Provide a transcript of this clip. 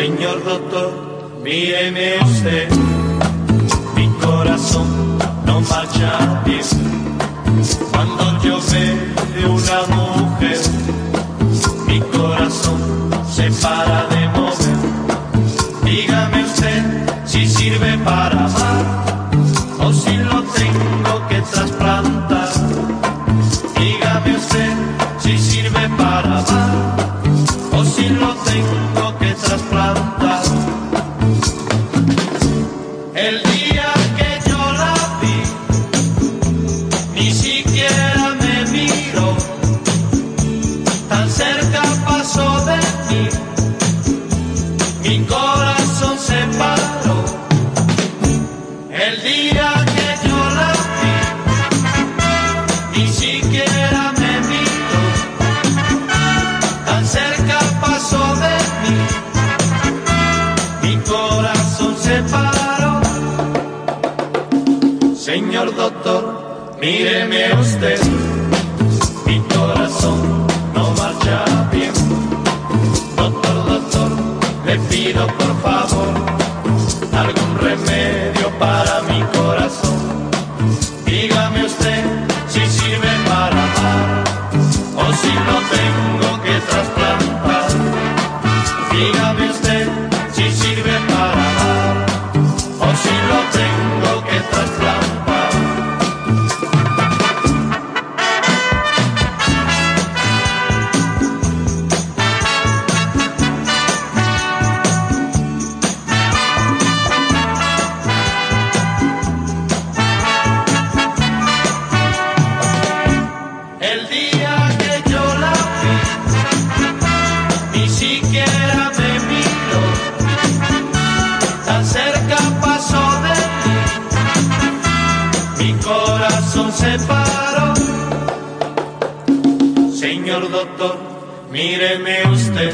Señor doctor, míreme usted, mi corazón no marcha bien. Cuando yo veo una mujer, mi corazón se para de mover. Dígame usted si sirve para amar o si lo tengo que trasplantar. Señor doctor, míreme usted, mi corazón no marcha bien. Doctor, doctor, le pido por favor algún remedio siquiera me miró, tan cerca pasó de mí, mi corazón se paró. Señor doctor, míreme usted,